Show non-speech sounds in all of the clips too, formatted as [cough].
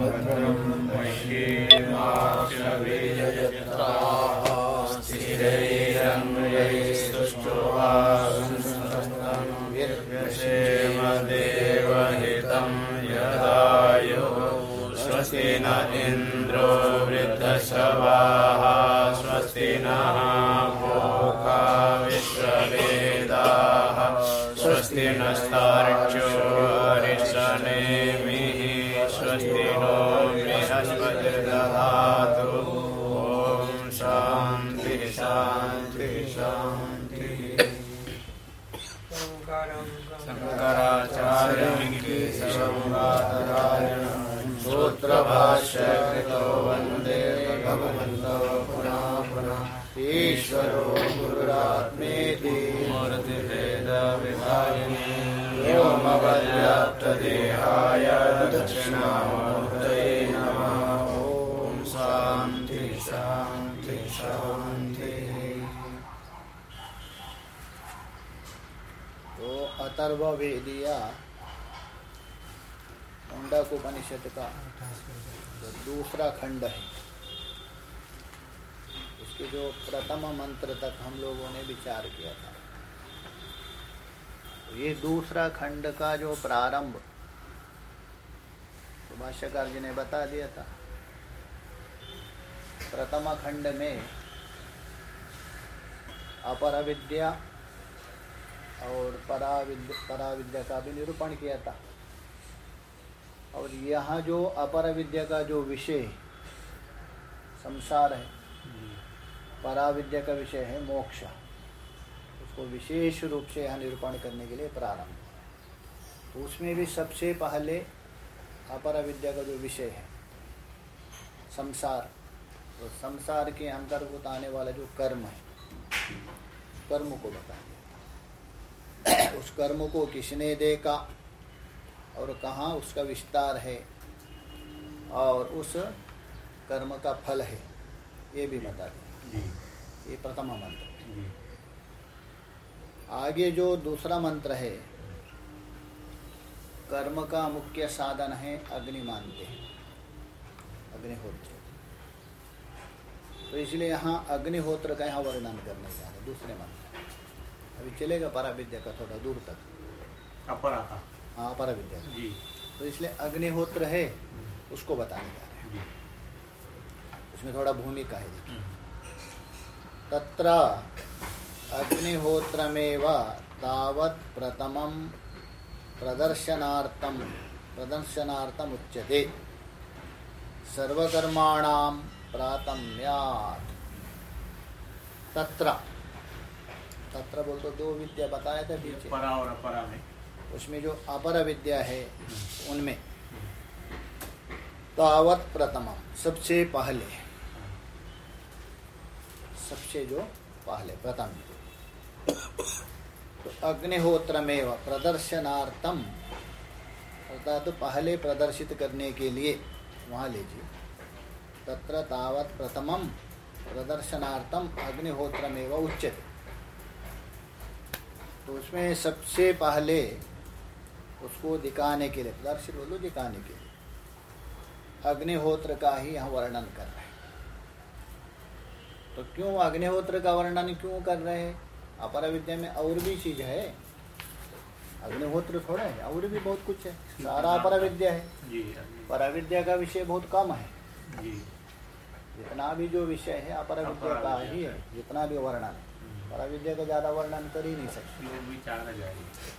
भद्रं पश्येमाक्षभिर्यजत्राः अतर्व वेदिया मुंडक उपनिषद का जो दूसरा खंड है। उसके जो प्रथम मंत्र तक हम लोगों ने विचार किया था। तो ये दूसरा खंड का जो प्रारंभ तो भाष्यकार जी ने बता दिया था। प्रथम खंड में अपर विद्या और पराविद्या पराविद्या का भी निरूपण किया था। और यहाँ जो अपर विद्या का जो विषय, संसार है, पराविद्या का विषय है मोक्ष। उसको विशेष रूप से यहाँ निरूपण करने के लिए प्रारंभ तो उसमें भी सबसे पहले अपर विद्या का जो विषय है, संसार तो संसार के अंतर्गत आने वाला जो कर्म है, कर्म को बता दिया उस कर्म को किसने देखा और कहाँ उसका विस्तार है और उस कर्म का फल है? ये भी बता दें। ये प्रथम मंत्र आगे जो दूसरा मंत्र है कर्म का मुख्य साधन है अग्नि मानते हैं। अग्निहोत्र। तो इसलिए यहाँ अग्निहोत्र का यहाँ वर्णन करने जा रहे दूसरे मंत्र। अभी चलेगा परा विद्या का थोड़ा दूर तक। अपरा हाँ परा विद्या जी। तो इसलिए अग्निहोत्र है उसको बताने जा रहे हैं। उसमें थोड़ा भूमिका है देखिए। तत्र अग्निहोत्रमेव तावत् प्रथमं प्रदर्शनार्थं प्रदर्शनार्थम् उच्यते। सर्वकर्माणां प्रातम्यात्। तत्र तत्र बोल तो दो विद्या बताया था पीछे। परा और अपरा में। उसमें जो अपर विद्या है उनमें। तावत प्रथम सबसे पहले। सबसे जो पहले प्रथम। तो अग्निहोत्र में प्रदर्शनार्थम अर्थात तो पहले प्रदर्शित करने के लिए वहाँ लीजिए तत्र तावत प्रथमम प्रदर्शनार्थम अग्निहोत्र में उच्यते। तो उसमें सबसे पहले उसको दिखाने के लिए प्रदर्शित बोलो दिखाने के लिए अग्निहोत्र का ही यहाँ वर्णन कर रहे हैं। तो क्यों अग्निहोत्र का वर्णन क्यों कर रहे हैं? अपर विद्या में और भी चीज़ है। अग्निहोत्र थोड़ा है और भी बहुत कुछ है। सारा अपर विद्या है। पर विद्या का विषय बहुत कम है। जी। जितना भी जो विषय है अपर विद्या का ही है। जितना भी वर्णन है। पर विद्या का ज़्यादा वर्णन कर ही नहीं सकते। लोग भी चार हज़ार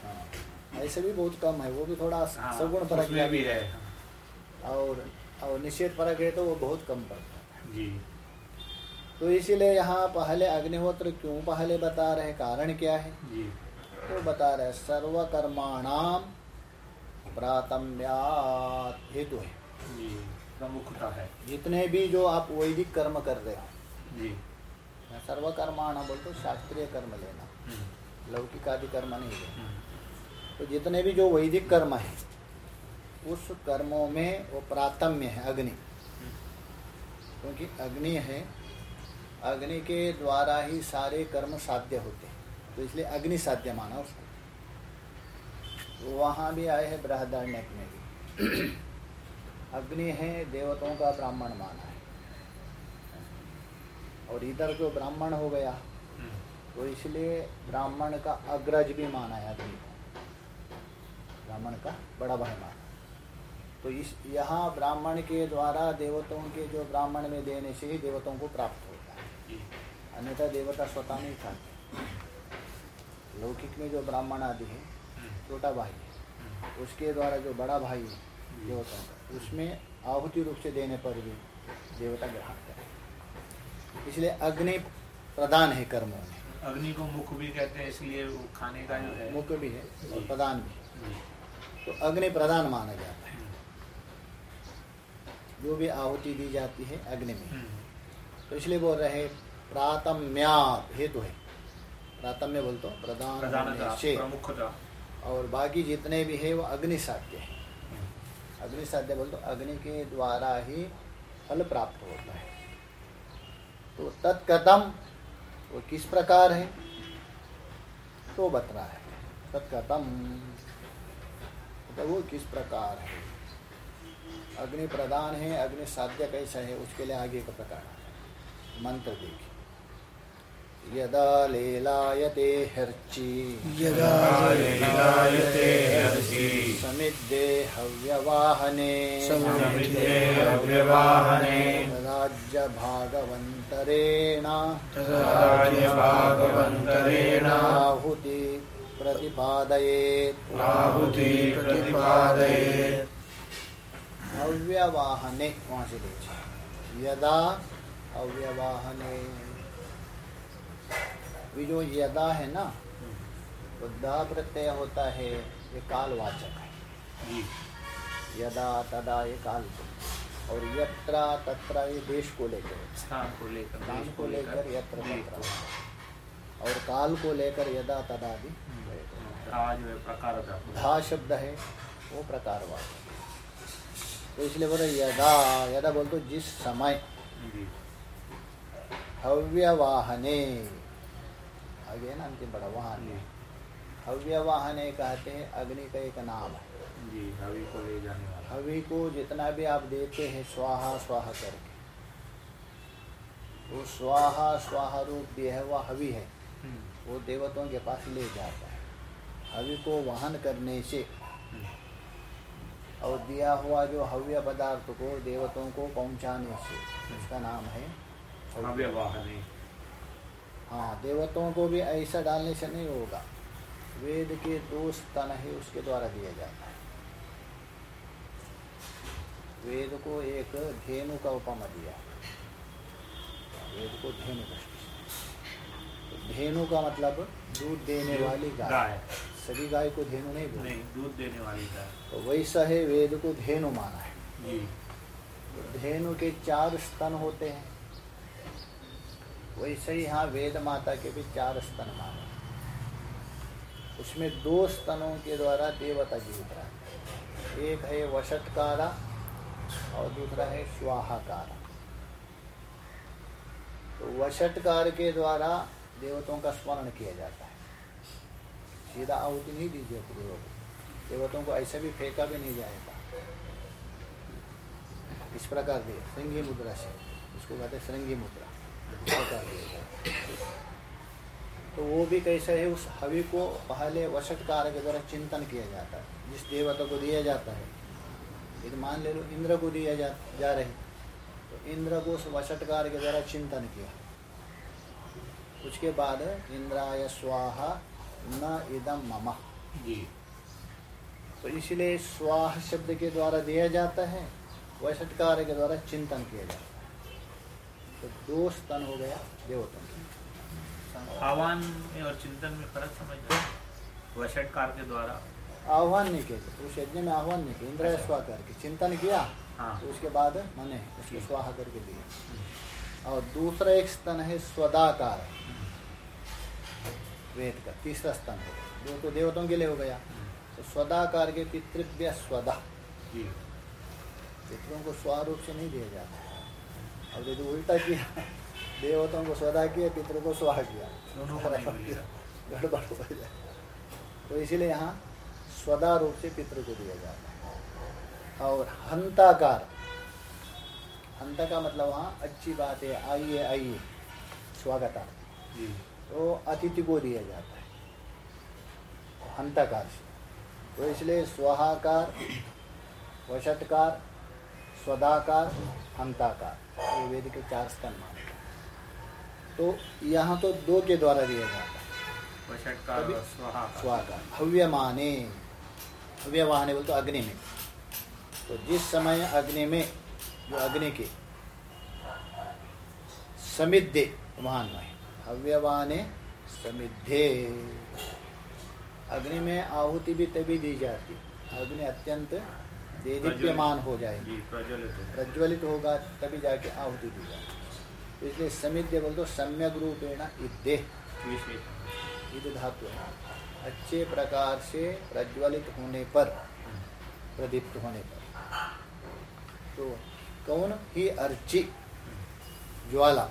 हाँ। ऐसे भी बहुत कम है वो भी थोड़ा हाँ, सगुण परक भी है। और और निषेध परक है तो वो बहुत कम पड़ता है। जी। तो इसीलिए यहाँ पहले अग्निहोत्र क्यों पहले बता रहे कारण क्या है? जी। तो बता रहे सर्वकर्माणाम प्रातम्यात हेतु। है जी प्रमुखता है। जितने भी जो आप वैदिक कर्म कर रहे हो जी। सर्वकर्माण बोल तो शास्त्रीय कर्म लेना। हम्म, लौकिक आदि कर्म नहीं लेना हम्म, तो जितने भी जो वैदिक कर्म है उस कर्मों में वो प्राथम्य है अग्नि। क्योंकि अग्नि है अग्नि के द्वारा ही सारे कर्म साध्य होते हैं। तो इसलिए अग्नि साध्य माना उसको। तो वहाँ भी आए हैं बृहदारण्यक में भी [coughs] अग्नि है देवताओं का ब्राह्मण माना है। और इधर जो ब्राह्मण हो गया तो इसलिए ब्राह्मण का अग्रज भी माना है। अग्नि ब्राह्मण का बड़ा भाई माना। तो इस, यहाँ ब्राह्मण के द्वारा देवताओं के जो ब्राह्मण में देने से ही देवताओं को प्राप्त होता है। अन्यथा देवता स्वतः नहीं खाते। लौकिक में जो ब्राह्मण आदि है, छोटा भाई है, उसके द्वारा जो बड़ा भाई है, देवताओं का, उसमें आहुति रूप से देने पर भी देवता ग्रहण इसलिए अग्नि प्रदान है कर्मों में। अग्नि को मुख भी कहते हैं इसलिए वो खाने का जो है। मुख्य भी है और प्रदान भी तो अग्नि प्रदान माना जाता है। जो भी आहुति दी जाती है अग्नि में। हम्म, तो इसलिए बोल रहे हैं प्रातम्या हेतु है। प्रातम्य बोलते हो प्रदान और बाकी जितने भी है वो अग्नि साध्य है। अग्नि साध्य बोलते अग्नि के द्वारा ही फल प्राप्त होता है। तो तत्कथम वो किस प्रकार है? तो बतरा है, तत्कदम। तो वो किस प्रकार है? अग्नि प्रदान है अग्नि साध्य कैसा है? उसके लिए आगे का प्रकार मंत्र देखिए। यदा लीलायते हर्ची। यदा लीलायते हर्षि समिद्धे हव्यवाहने। समिद्धे हव्यवाहने। राज्य भागवन्तरेण तदाज्ञभागवन्तरेण। आहुति प्रतिपादयेत्। आहुति प्रतिपादयेत्। अव्यवाहने वहाँ से लीजिए यदा अव्यवाहने ये जो यदा है ना तो दा प्रत्यय होता है ये कालवाचक है। यदा तदा ये काल। और यत्रा तत्रा ये देश को लेकर। स्थान को लेकर स्थान देश को लेकर। यत्र तत्र। और काल को लेकर यदा तदा भी। हम्म, प्रकार धा। शब्द है वो प्रकारवाद तो इसलिए बोले यदा यदा बोलते जिस समय। हव्यवाहने। आगे है ना अंतिम बड़ा वाहन जी हव्यवाहने कहते हैं अग्नि का एक नाम। है जी हवि को ले जाने वाला। हवि को जितना भी आप देते हैं स्वाहा स्वाहा करके। वो स्वाहा स्वाहा रूप भी है वह हवि है। हम्म, वो देवताओं के पास ले जाता है। हवि को वाहन करने से हम्म, और दिया हुआ जो हव्य पदार्थ को देवताओं को पहुँचाने से उसका नाम है हव्य वाहने हाँ देवताओं को भी ऐसा डालने से नहीं होगा। वेद के दो स्तन ही उसके द्वारा दिया जाता है। वेद को एक धेनु का उपमा दिया। वेद को धेनु तो धेनु का मतलब दूध देने वाली गाय। गाय। सभी गाय को धेनु नहीं बोलते। दूध देने वाली गाय। तो वैसा है वेद को धेनु माना है। तो धेनु के चार स्तन होते हैं। वैसे ही यहाँ वेद माता के भी चार स्तन माने उसमें दो स्तनों के द्वारा देवता रहते हैं। एक है वशटकारा और दूसरा है स्वाहाकारा। तो वशटकार के द्वारा देवताओं का स्मरण किया जाता है। सीधा आहुति नहीं दीजिए देवों को। को ऐसे भी फेंका भी नहीं जाएगा। इस प्रकार दिए श्रृंगी मुद्रा से। उसको कहते हैं श्रृंगी मुद्रा। दिया तो वो भी कैसे है उस हवि को पहले वशटकार के द्वारा चिंतन किया जाता है। जिस देवता को दिया जाता है यदि मान ले लो इंद्र को दिया जा, जा रहे तो इंद्र को उस वशटकार के द्वारा चिंतन किया। उसके बाद इंद्राय स्वाहा न इदम मम। जी। तो इसलिए स्वाह शब्द के द्वारा दिया जाता है वैसटकार के द्वारा चिंतन किया जाता है। तो दो स्तन हो गया देवतन आह्वान में और चिंतन में फ़र्क समझना वशटकार के द्वारा। आह्वान नहीं किया उस यज्ञ में आह्वान नहीं किया इंद्र स्वाह करके चिंतन किया हाँ। तो उसके बाद मने उसको स्वाहा करके दिया। और दूसरा एक स्तन है स्वदाकार। वेद का तीसरा स्तन हो गया। जो तो देवताओं के लिए हो गया। तो स्वदाकार के पितृव्य स्वदा। पितरों को स्वारूप से नहीं दिया जाता। अब यदि उल्टा किया। देवताओं को स्वदा किया पितरों को स्वाहा किया। गड़बड़ हो जाए तो इसीलिए यहाँ स्वदा रूप से पितृ को दिया जाता है। और हंताकार। हंता का मतलब वहाँ अच्छी बात है आइए आइए। स्वागत तो अतिथि को दिया जाता है। हंताकार से। तो इसलिए स्वाहाकार वशटकार स्वदाकार हंताकार। वेद के चार स्तंभ माने। तो यहाँ तो दो के द्वारा दिया जाता है। स्वाहा हव्यमाने हव्यमाने। बोल तो अग्नि में। तो जिस समय अग्नि में जो अग्नि के समिद्धे वहाँ है हव्यवाने समिद्धे। अग्नि में आहुति भी तभी दी जाती। अग्नि अत्यंत देदीप्यमान हो जाएगी। प्रज्वलित होगा। तभी जाके आहुति दी जाएगी। तो इसलिए समिध्य बोल तो सम्यक रूपेण इद्दे विशेष। धातु है। अच्छे प्रकार से प्रज्वलित होने पर प्रदीप्त होने पर। तो कौन? ही अर्ची। ज्वाला।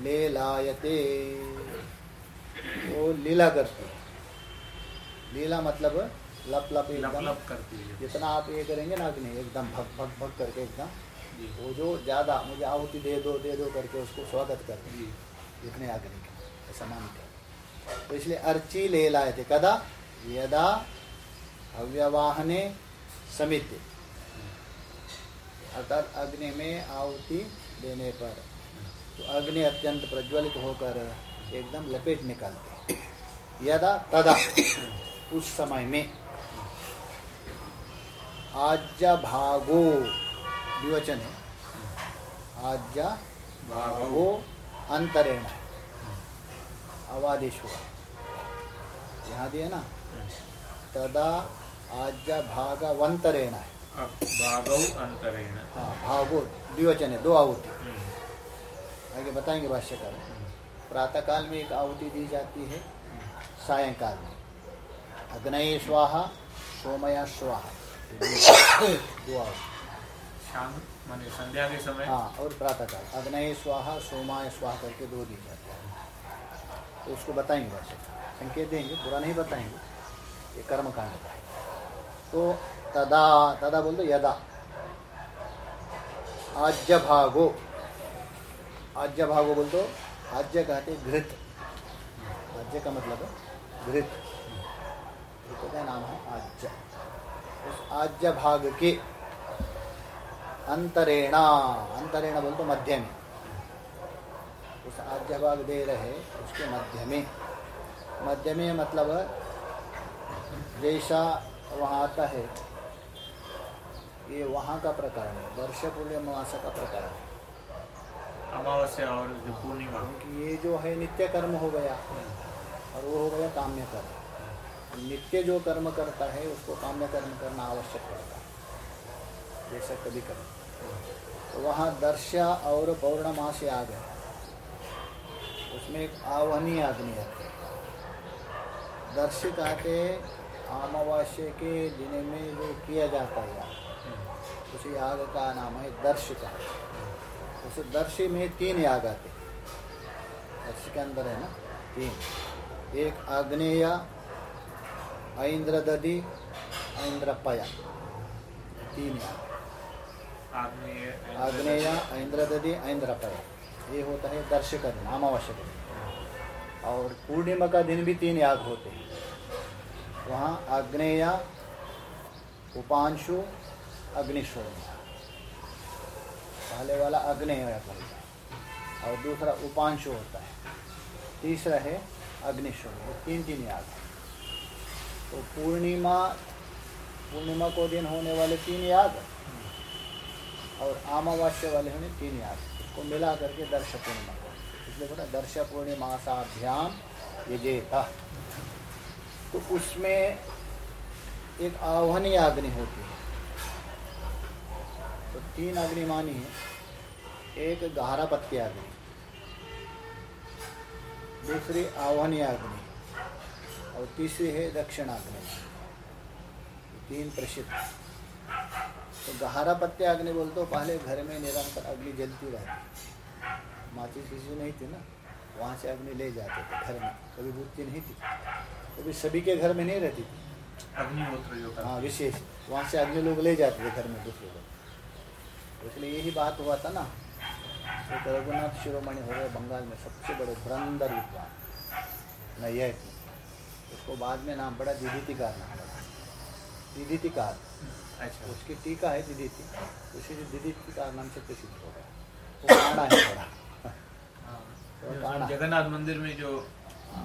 ले लायते। वो लीला करती लीला मतलब लप लप लप एकदम। लप करती है जितना आप ये करेंगे ना अग्नि एकदम भग भग भग करके एकदम। वो जो ज़्यादा मुझे आहुति दे दो दे दो करके उसको स्वागत कर जी। जितने अग्नि के ऐसा मानते हैं तो इसलिए अर्ची ले लाए थे। कदा? यदा हव्यवाहने समित अर्थात अग्नि में आहुति देने पर। तो अग्नि अत्यंत प्रज्वलित होकर एकदम लपेट निकलते। यदा तदा उस समय में। आज्या भागो विवचन है। आज्या भागो अंतरेण अवादेश हुआ। यहाँ दिए ना? तदा आज्या भागवंतरेण है। अब अंतरेण। हाँ भागो द्विवचन है दो आहुति। आगे बताएँगे भाष्यकार। प्रातः काल में एक आहुति दी जाती है सायंकाल में। अग्नय स्वाहा सोमया स्वाहा। हाँ और प्रातःकाल अग्नय स्वाहा, सोमाय स्वाहा करके दो दी जाती है। तो उसको बताएँगे वैसे संकेत देंगे पूरा नहीं बताएँगे। ये कर्म कांड तो तदा तदा बोल दो यदा। आज्य भागो। आज्य भागो बोल दो आज्य कहते घृत। आज्य का मतलब है घृत। नाम है? आज्य। उस आज्य भाग के अंतरेणा अंतरेण बोल तो मध्य में। उस आज्य भाग दे रहे उसके मध्य में। मध्य में मतलब जैसा वहाँ आता है। ये वहाँ का प्रकरण है वर्ष पूर्णिमास का प्रकरण है। अमावस्या और जो पूर्णिमा। क्योंकि ये जो है नित्य कर्म हो गया और वो हो गया काम्य कर्म। नित्य जो कर्म करता है, उसको काम्य कर्म करना आवश्यक पड़ता है। जैसा कभी कर्म तो वहाँ दर्शा और पौर्णमासी आ गए उसमें एक आवहनीय अग्नि है। दर्श कहते अमावस्या के दिन में जो किया जाता है, उस याग का नाम है दर्श का उस दर्श में तीन याग आते दर्श के अंदर है ना, तीन। एक आग्नेय ऐन्द्र दधि ऐन्द्र पया तीन आग्नेय ऐन्द्र दधि ऐन्द्र पया ये होता है दर्श का दिन अमावस्या का दिन और पूर्णिमा का दिन भी तीन याग होते हैं। वहाँ आग्नेय उपांशु अग्निशोम पहले वाला अग्नेय होता है और दूसरा उपांशु होता है। तीसरा है अग्निशोम ये तीन तीन याग हैं। तो पूर्णिमा पूर्णिमा को दिन होने वाले तीन याग और अमावस्या वाले होने तीन याग इसको मिला करके दर्श पूर्णिमा को। इसलिए बोला दर्श पूर्णिमा साभ्याम विजेता। तो उसमें एक आह्वानी अग्नि होती है। तो तीन अग्नि मानी है। एक गहरा पत्ती अग्नि दूसरी आह्वानी अग्नि और तीसरी है दक्षिणाग्नि। तीन प्रसिद्ध। तो गहरा पत्ते अग्नि बोलते हो पहले घर में निरंतर अग्नि जलती रहती। माची किसी नहीं थी ना वहाँ से अग्नि ले जाते थे घर में। कभी बुद्धि नहीं थी कभी सभी के घर में नहीं रहती थी। अग्निहोत्र हाँ विशेष। वहाँ से अग्नि लोग ले जाते थे घर में दूसरे लोग। इसलिए यही बात हुआ था ना तो रघुनाथ शिरोमणि हो गए बंगाल में सबसे बड़े धुरंधर विद्वान। नैयक उसको बाद में नाम पड़ा दिदितिकार नाम पड़ा दिदितिकार अच्छा। उसकी टीका है दिदिति। उसी से दिदितिकार नाम से प्रसिद्ध हो गया। वो काना है बड़ा हाँ। जगन्नाथ मंदिर में जो हाँ,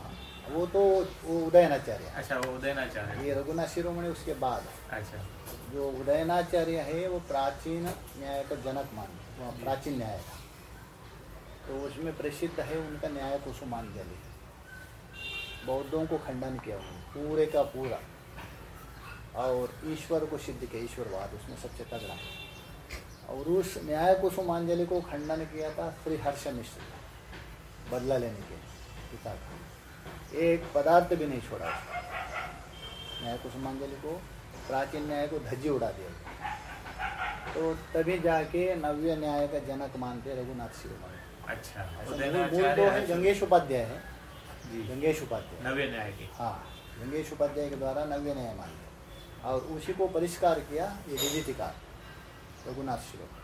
वो तो वो उदयनाचार्य। अच्छा वो उदयनाचार्य। ये रघुनाथ शिरोमणि उसके बाद। अच्छा। जो उदयनाचार्य है वो प्राचीन न्याय का जनक मान प्राचीन न्याय का तो उसमें प्रसिद्ध है उनका न्याय कुसुमांजलि बौद्धों को खंडन किया उन्होंने पूरे का पूरा। और ईश्वर को सिद्ध किया ईश्वरवाद उसमें सबसे तगड़ा और उस न्याय कुसुमांजलि को खंडन किया था श्री हर्ष मिश्र ने, बदला लेने के पिता का। एक पदार्थ भी नहीं छोड़ा। न्याय कुसुमांजलि को प्राचीन न्याय को धज्जी उड़ा दिया। तो तभी जाके नव्य न्याय का जनक मानते रघुनाथ शिरोमणि। अच्छा। ऐसा मूल तो है गंगेश उपाध्याय है। गंगेश उपाध्याय। नवे न्याय के। हाँ गंगेश उपाध्याय के द्वारा नव्य न्याय मानते और उसी को परिष्कार किया ये विदितिकार रघुनाथ शिरोमणि।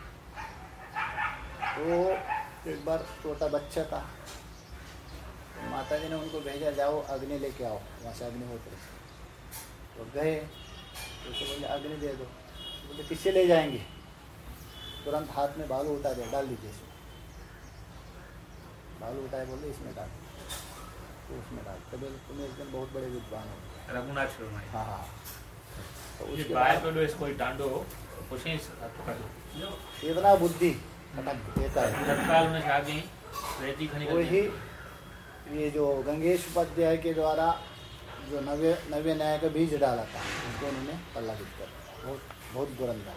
तो एक बार छोटा बच्चा था तो माता जी ने उनको भेजा जाओ अग्नि लेके आओ वहाँ से अग्निहोत्र तो गए तो उसे बोले अग्नि दे दो। तो बोले किससे ले जाएँगे? तुरंत हाथ में बालू उठा दिया डाल दीजिए इसमें। बालू उठाए बोले इसमें डाल तो उसमें डाल तो बोले तुम एक दिन बहुत बड़े विद्वान हो रघुनाथ शिरोमणि हाँ। हाँ तो उसके बाद पेलो इसको डांडो इतना बुद्धि देता है। तत्काल में शादी रेती खनी वही ये जो गंगेश उपाध्याय के द्वारा जो नवे नव्य न्याय का बीज डाला था उसको उन्होंने पल्लावित कर। बहुत बहुत बुरंदा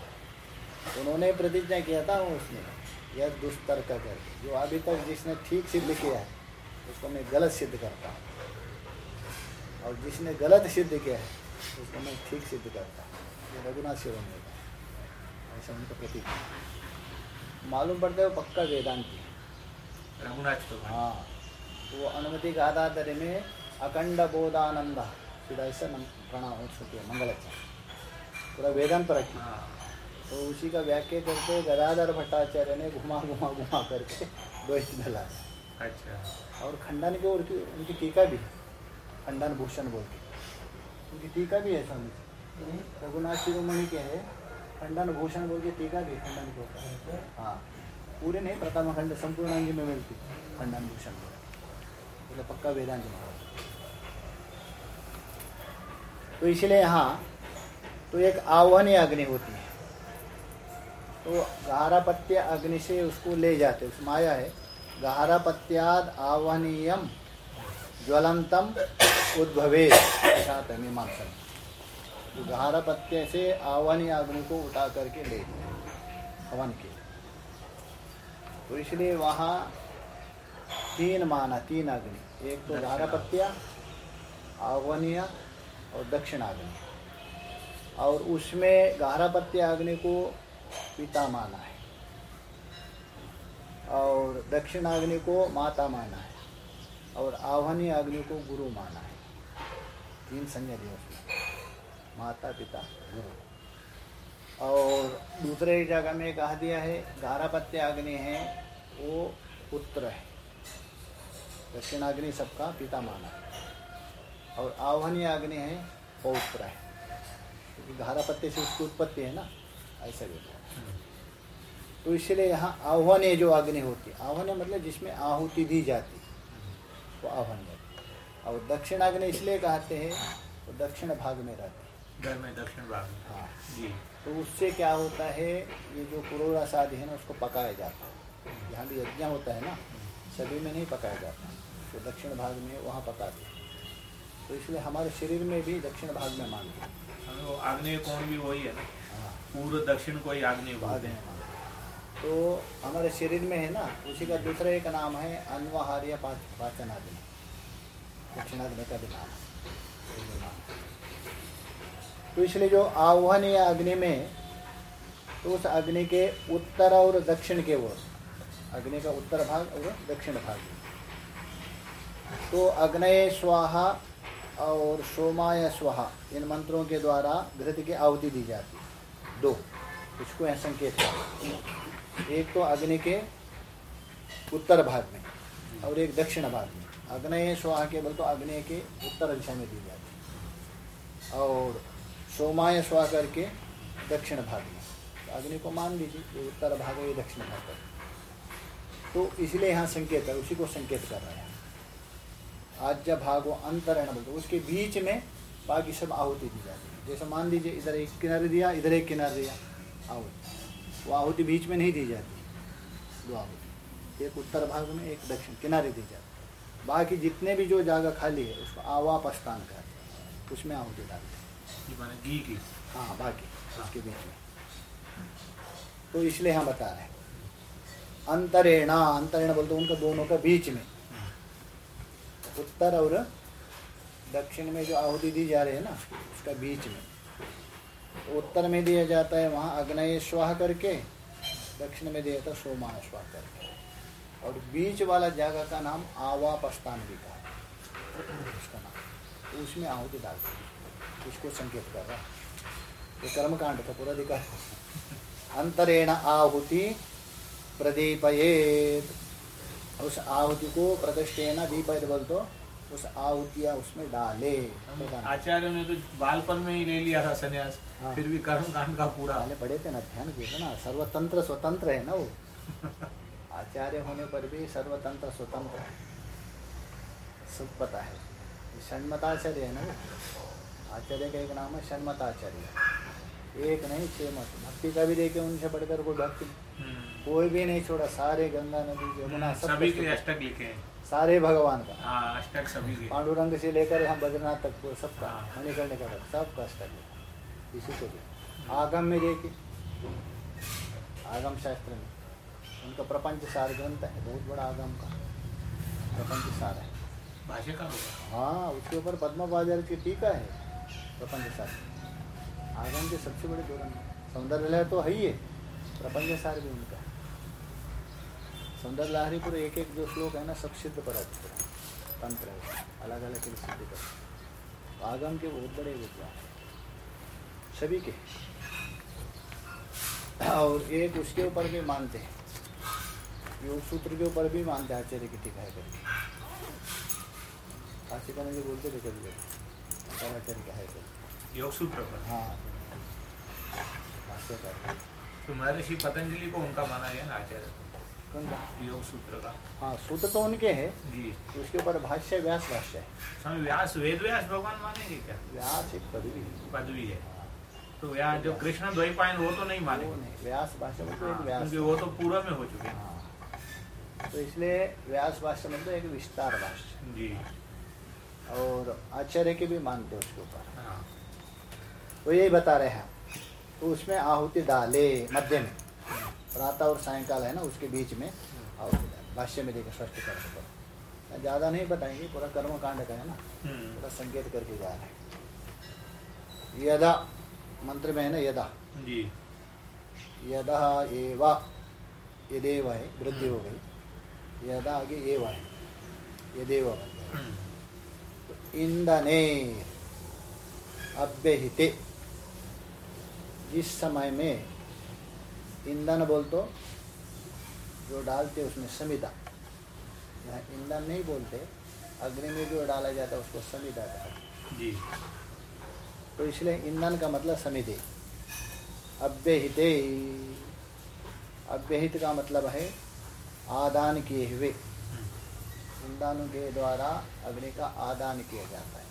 उन्होंने प्रतिज्ञा किया था उसने। यह दुष्तर्क करके जो अभी तक जिसने ठीक सिद्ध किया है उसको मैं गलत सिद्ध करता हूँ। और जिसने गलत सिद्ध किया है उसको मैं ठीक सिद्ध करता हूँ। ये रघुनाथ शिरोमणि का ऐसा उनका प्रतीक है। मालूम पड़ता है वो पक्का वेदांति है। रघुनाथ शिरोमणि हाँ। वो अनुमति का आधार में अखंड बोधानंद सीधा ऐसा प्रणाम हो चुके हैं मंगलाचार्य पूरा वेदांत पर रखी। हाँ। तो उसी का व्याख्या करते गदाधर भट्टाचार्य ने घुमा घुमा घुमा करके द्वैत में लाया अच्छा। और खंडन के उनकी उनकी टीका भी खंडन भूषण बोल के। उनकी टीका भी है स्वामी रघुनाथ शिरोमणि के है। खंडन भूषण बोल के टीका भी खंडन के ऊपर। हाँ। पूरे नहीं, प्रथम खंड संपूर्ण अंग में मिलती खंडन भूषण बोल बोले पक्का वेदांत महाराज तो इसलिए यहाँ तो एक आह्वानी अग्नि होती है। तो गारापत्य अग्नि से उसको ले जाते उस माया है। गारापत्याद आह्वनीयम ज्वलंतम उद्भवे। ऐसा है मीमांसा। तो गारापत्य से आह्वानी अग्नि को उठा करके ले हवन के तो इसलिए वहाँ तीन माना तीन अग्नि। एक तो दक्षिणा। गारापत्या आह्वनीय और दक्षिणाग्नि और उसमें गारापत्य अग्नि को पिता माना है। और दक्षिणाग्नि को माता माना है और आह्वनीय अग्नि को गुरु माना है। तीन संज्ञा दी उसमें माता, पिता, गुरु। और दूसरे जगह में कहा दिया है, गारापत्य अग्नि है, वो पुत्र है। दक्षिणाग्नि सबका पिता माना है। और आह्वनीय अग्नि है, पौत्र है। क्योंकि घारापत्य से उसकी उत्पत्ति है ना, ऐसा भी। तो इसलिए यहाँ आह्वानीय जो अग्नि होती है। आह्वानीय मतलब जिसमें आहुति दी जाती है। वो आह्वानीय और दक्षिणाग्नि इसलिए कहते हैं वो दक्षिण भाग में रहते हैं। घर में दक्षिण भाग में। हाँ। जी। तो उससे क्या होता है ये जो पुरोरास आदि है ना उसको पकाया जाता है। यहाँ भी यज्ञ होता है ना सभी में नहीं पकाया जाता। तो दक्षिण भाग में वहाँ पकाते हैं। तो इसलिए हमारे शरीर में भी दक्षिण भाग में मानते हैं। आग्नेय कोण भी वही है ना। हाँ। पूर्व दक्षिण को ही आग्नेय भाग हैं। हैं। तो हमारे शरीर में है ना, उसी का दूसरा एक नाम है अन्वहार्य पाच पाचनाग्नि दक्षिणाग्नि का भी नाम। तो इसलिए जो आह्वानीय अग्नि में तो उस अग्नि के उत्तर और दक्षिण के ओर अग्नि का उत्तर भाग और दक्षिण भाग। तो अग्नय स्वाहा और सोमाय स्वाहा, इन मंत्रों के द्वारा घृत की आहुति दी जाती है। दो, इसको यहाँ संकेत एक तो अग्नि के उत्तर भाग में और एक दक्षिण भाग में। अग्नय स्वाहा केवल तो अग्नि के उत्तर दिशा में दी जाती है। और सोमाय स्वाहा करके दक्षिण भाग में। तो अग्नि को मान लीजिए उत्तर भाग है, ये दक्षिण भाग है। तो इसलिए यहाँ संकेत है, उसी को संकेत कर रहे हैं। आज्य भागो अंतरण बोलते, उसके बीच में बाकी सब आहुति दी जाती है। जैसे मान लीजिए, इधर एक किनारे दिया, इधर एक किनारे दिया, आहुति। वो आहुति बीच में नहीं दी जाती। दो आहुति। एक उत्तर भाग में एक दक्षिण किनारे दी जाती। बाकी जितने भी जो जगह खाली है उसको आवाप स्थान कहते हैं। उसमें आहुति डालते हैं। घी की। हाँ बाकी उसके बीच में। तो इसलिए हम बता रहे हैं। अंतरेणा अंतरेण बोलते उनका दोनों का बीच में। उत्तर और दक्षिण में जो आहुति दी जा रही है ना उसका बीच में। उत्तर में दिया जाता है, वहाँ अग्नय स्वाह करके, दक्षिण में दिया जाता है सोमाह स्वाह करके। और बीच वाला जगह का नाम आवापस्थान भी का है उसका नाम। उसमें आहुति डालते उसको संकेत कर रहा है। ये कर्मकांड का पूरा दिखा अंतरेण आहुति प्रदीपयेत। उस आहुति को प्रतिष्ठेन दीपयत बोल तो उस आहुतिया उसमें डाले। आचार्य ने तो बालपन में ही ले लिया था संन्यास हाँ। फिर भी कर्म कांड का पूरा। पहले पढ़े थे ना ध्यान किए थे ना सर्वतंत्र स्वतंत्र है ना वो। [laughs] आचार्य होने पर भी सर्वतंत्र स्वतंत्र है। सब पता है। षण्मताचार्य है ना आचार्य का एक नाम है षण्मताचार्य। एक नहीं छह मत। भक्ति का भी देखे उनसे पढ़कर कोई भक्ति। हम्म। कोई भी नहीं छोड़ा सारे गंगा नदी यमुना सब सभी के अष्टक लिखे हैं। सारे भगवान का। हाँ अष्टक सभी पांडुरंग से लेकर हम बद्रीनाथ तक सबका हाँ। मणिकर्ण का सबका अष्टक है। इसी को भी। आगम में देखिए आगम शास्त्र में। उनका प्रपंच सार ग्रंथ है बहुत बड़ा आगम का। प्रपंच सार है। होगा। हाँ उसके ऊपर पद्म बाज़ार की टीका है प्रपंच सार। आगम के सबसे बड़े ग्रंथ सौंदर्य तो है ही है प्रपंच सार भी उनका सौंदर्य लहरी पूरे एक एक जो श्लोक है ना सब सिद्ध पर तंत्र है। अलग अलग के सिद्ध कर आगम के बहुत बड़े विद्वान सभी के। और एक उसके ऊपर भी मानते हैं। योग सूत्र के ऊपर भी मानते हैं आचार्य की टीका है करके आशिका जी बोलते थे कभी कभी आचार्य का है करके योग सूत्र पर। हाँ। भाष्यकार। तो महर्षि पतंजलि को उनका माना गया ना आचार्य? योग सूत्र का हाँ सूत्र तो उनके है जी। उसके ऊपर भाष्य व्यास भाष्य है। स्वामी व्यास वेद व्यास भगवान मानेंगे क्या? व्यास एक पदवी है। पदवी है। तो यहाँ जो कृष्ण द्वैपायन वो तो नहीं माने व्यास भाषा में तो एक हाँ, व्यास क्योंकि वो तो पूरा में हो चुके हैं। हाँ। तो इसलिए व्यास भाष्य में तो एक विस्तार भाष्य। जी। और आचार्य के भी मानते हैं उसके ऊपर। तो यही बता रहे हैं। तो उसमें आहुति डाले मध्य में। प्रातः और सायंकाल है ना उसके बीच में। डाले भाष्य में देखिए स्पष्ट कर पर ज़्यादा नहीं बताएँगे पूरा कर्म कांड का है ना। हम्म, पूरा संकेत करके जा रहे हैं। यदा मंत्र में है ना यदा। जी। यदा एवा यदेव है वृद्धि हो गई। यदा आगे एव है यदेव गया। हम्म, तो ईंधने अव्यहिते। जिस समय में ईंधन बोल तो जो डालते उसमें समिता। यहाँ ईंधन नहीं बोलते अग्नि में जो डाला जाता है उसको समिता कहते जी। तो इसलिए ईंधन का मतलब समिति। अव्यहित। अव्यहित का मतलब है आदान किए हुए। ईंधन के द्वारा अग्नि का आदान किया जाता है।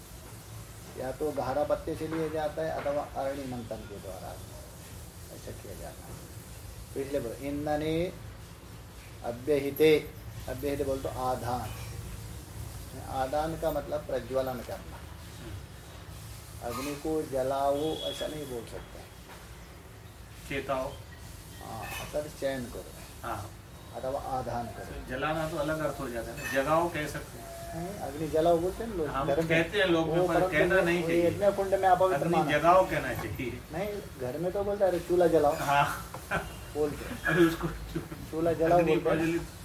या तो गहरा पत्ते से लिया जाता है अथवा अरणी मंथन के द्वारा ऐसा किया जाता है। तो इसलिए बोलो ईंधने अव्यहिते अव्यहित बोल तो आदान। आदान का मतलब प्रज्वलन करना। अग्नि को जलाओ ऐसा नहीं बोल सकते। चेताओ। हाँ अतर चयन करो। हाँ। अथवा आधान करो। जलाना तो अलग अर्थ हो जाता है जगाओ कह सकते हैं। अग्नि जलाओ बोलते हैं लोग। हम। कहते हैं लोग में, पर कहना नहीं चाहिए। यज्ञ कुंड में अपवित्र अग्नि जगाओ कहना चाहिए। नहीं घर में तो बोलते हैं, अरे चूल्हा जलाओ। हाँ। बोलते हैं। अरे उसको चूल्हा अग्नि बोलते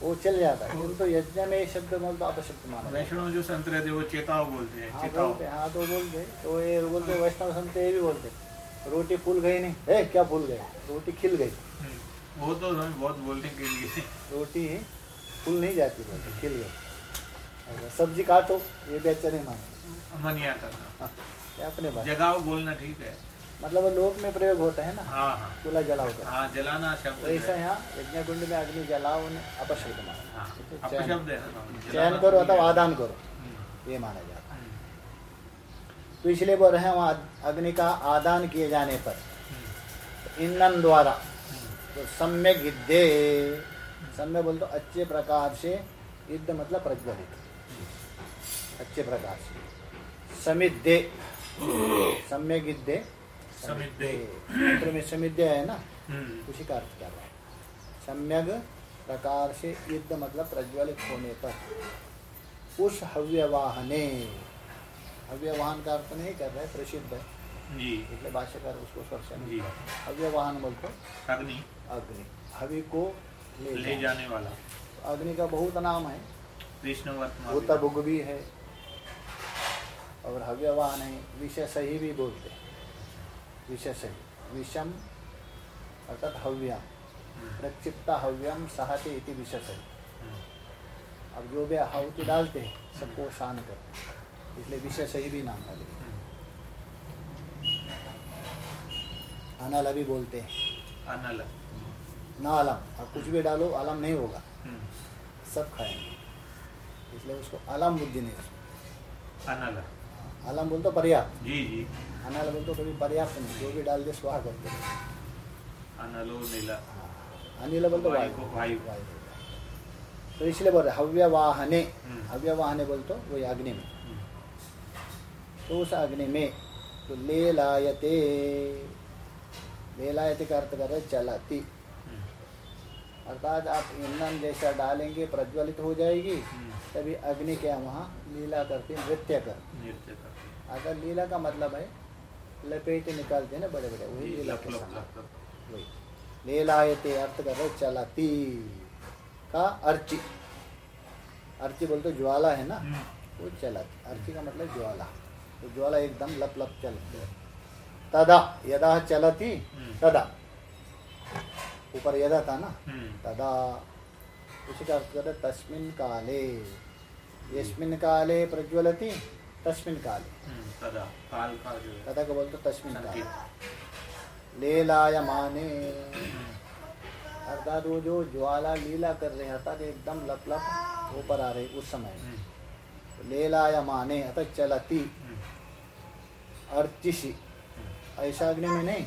वो चल जाता है। किंतु यज्ञ में शब्द बोल तो अपशब्द माना। वैष्णव जो संत रहते वो चेताओ बोलते हैं हाँ बोलते हाँ तो बोलते तो ये बोलते वैष्णव संत ये भी बोलते रोटी फूल गई नहीं। है क्या फूल गए रोटी खिल गई। वो तो हमें बहुत बोलने के लिए। रोटी फूल नहीं जाती रोटी खिल गई। सब्ज़ी काटो ये भी अच्छा नहीं माना। मनिया करना हाँ, अपने जगाओ बोलना ठीक है। मतलब वो लोक में प्रयोग होता है ना। हाँ हाँ। चूल्हा जलाओ कर हाँ जलाना शब्द तो ऐसा यहाँ यज्ञ कुंड में अग्नि जलाओ ने अपशब्द माना। हाँ तो चयन- अपशब्द है चयन करो तो अथवा आदान करो। हम्म, ये माना जाता है। हम्म, तो इसलिए बोल रहे हैं वहाँ अग्नि का आदान किए जाने पर। हम्म, ईंधन द्वारा। हम्म, तो सम्यक युद्धे। सम्यक बोल तो अच्छे प्रकार से युद्ध मतलब प्रज्वलित। अच्छे प्रकार से। समिद्धे। [coughs] सम्यक युद्धे। समिद्धे। मंत्र में समिद्धे है ना? हम्म, उसी का अर्थ कर रहा है सम्यक प्रकार से युद्ध मतलब प्रज्वलित होने पर। उस हव्यवाहने हव्यवाहन का अर्थ नहीं कर रहे प्रसिद्ध है। इसलिए भाष्यकार उसको स्पर्श। हव्यवाहन बोलते अग्नि। अग्नि। हवि को ले, ले जाने। वाला। अग्नि का बहुत नाम है। वर्तमान भी है। और हव्यवाहन है विषय सही भी बोलते हैं। सही विषम अर्थात हव्यम। प्रक्षिप्ता हव्यम सहते इति विषय सही अब जो भी आहुति डालते हैं सबको शान करते हैं इसलिए विषय सही भी नाम डाले अनल भी बोलते हैं। अनल। ना अलम। अब कुछ भी डालो अलम नहीं होगा। हम्म, सब खाएँगे। इसलिए उसको अलम बुद्धि नहीं अनल। अलम बोल तो पर्याप्त जी जी अनल बोल तो कभी पर्याप्त नहीं जो भी डाल दे स्वाहा करते हैं। अनलो नीला अनिल बोल तो वायु वायु को वायु तो इसलिए बोल रहे हव्यवाहने हम्म। हव्यवाहने बोल तो वही अग्नि में तो उस अग्नि में तो ले लायते ले लायते का अर्थ कर रहे चलाती अर्थात आप ईंधन जैसा डालेंगे प्रज्वलित हो जाएगी तभी अग्नि क्या वहाँ लीला करती नृत्य कर नृत्य करते अगर लीला का मतलब है लपेटे निकालते हैं ना बड़े बड़े वही लीला के लप वही। लीलायते अर्थ कर रहे चलाती। का अर्ची। अर्ची बोलते ज्वाला है ना? हम्म, वो चलाती। अर्ची का मतलब ज्वाला। तो ज्वाला एकदम लप लप चलती है। तदा यदा चलती हम्म। तदा। ऊपर यदा था ना? हम्म, तदा। उसी का अर्थ कर रहे तस्मिन काले। यस्मिन काले प्रज्वलती। तस्मिन काले। हम्म, काल का जो तदा को बोलते तस्मिन काले। लेलायमाने। हम्म, अर्थात वो जो ज्वाला लीला कर रहे हैं अर्थात एकदम लप लप ऊपर आ रहे उस समय। हम्म, लेलायमाने अर्थात चलती। अर्चिशी ऐसा अग्नि में नहीं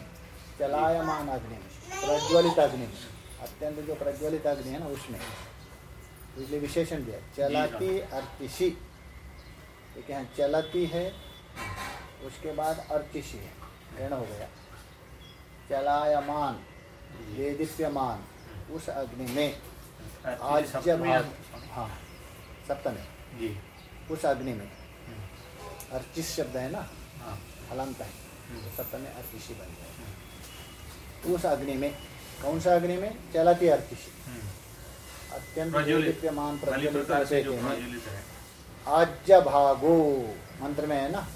चलायमान अग्नि में प्रज्वलित अग्नि में। अत्यंत जो प्रज्वलित अग्नि है ना उसमें। इसलिए विशेषण दिया चलाती अर्चिशी देखिए यहाँ चलती है उसके बाद अर्चिशी है गण हो गया। चलायमान वेदिप्यमान उस अग्नि में। आज जब हाँ सप्तमी उस अग्नि में। हम्म, अर्चिस शब्द है ना? हाँ। हलंत है। हम्म, तो सप्तमी अर्चिशी बन गया। उस अग्नि में कौन सा अग्नि में? चलती अर्चिशी हम्म, अत्यंत प्रज्वलित। वेदिप्यमान प्रज्वलित आज्य भागो मंत्र में है ना?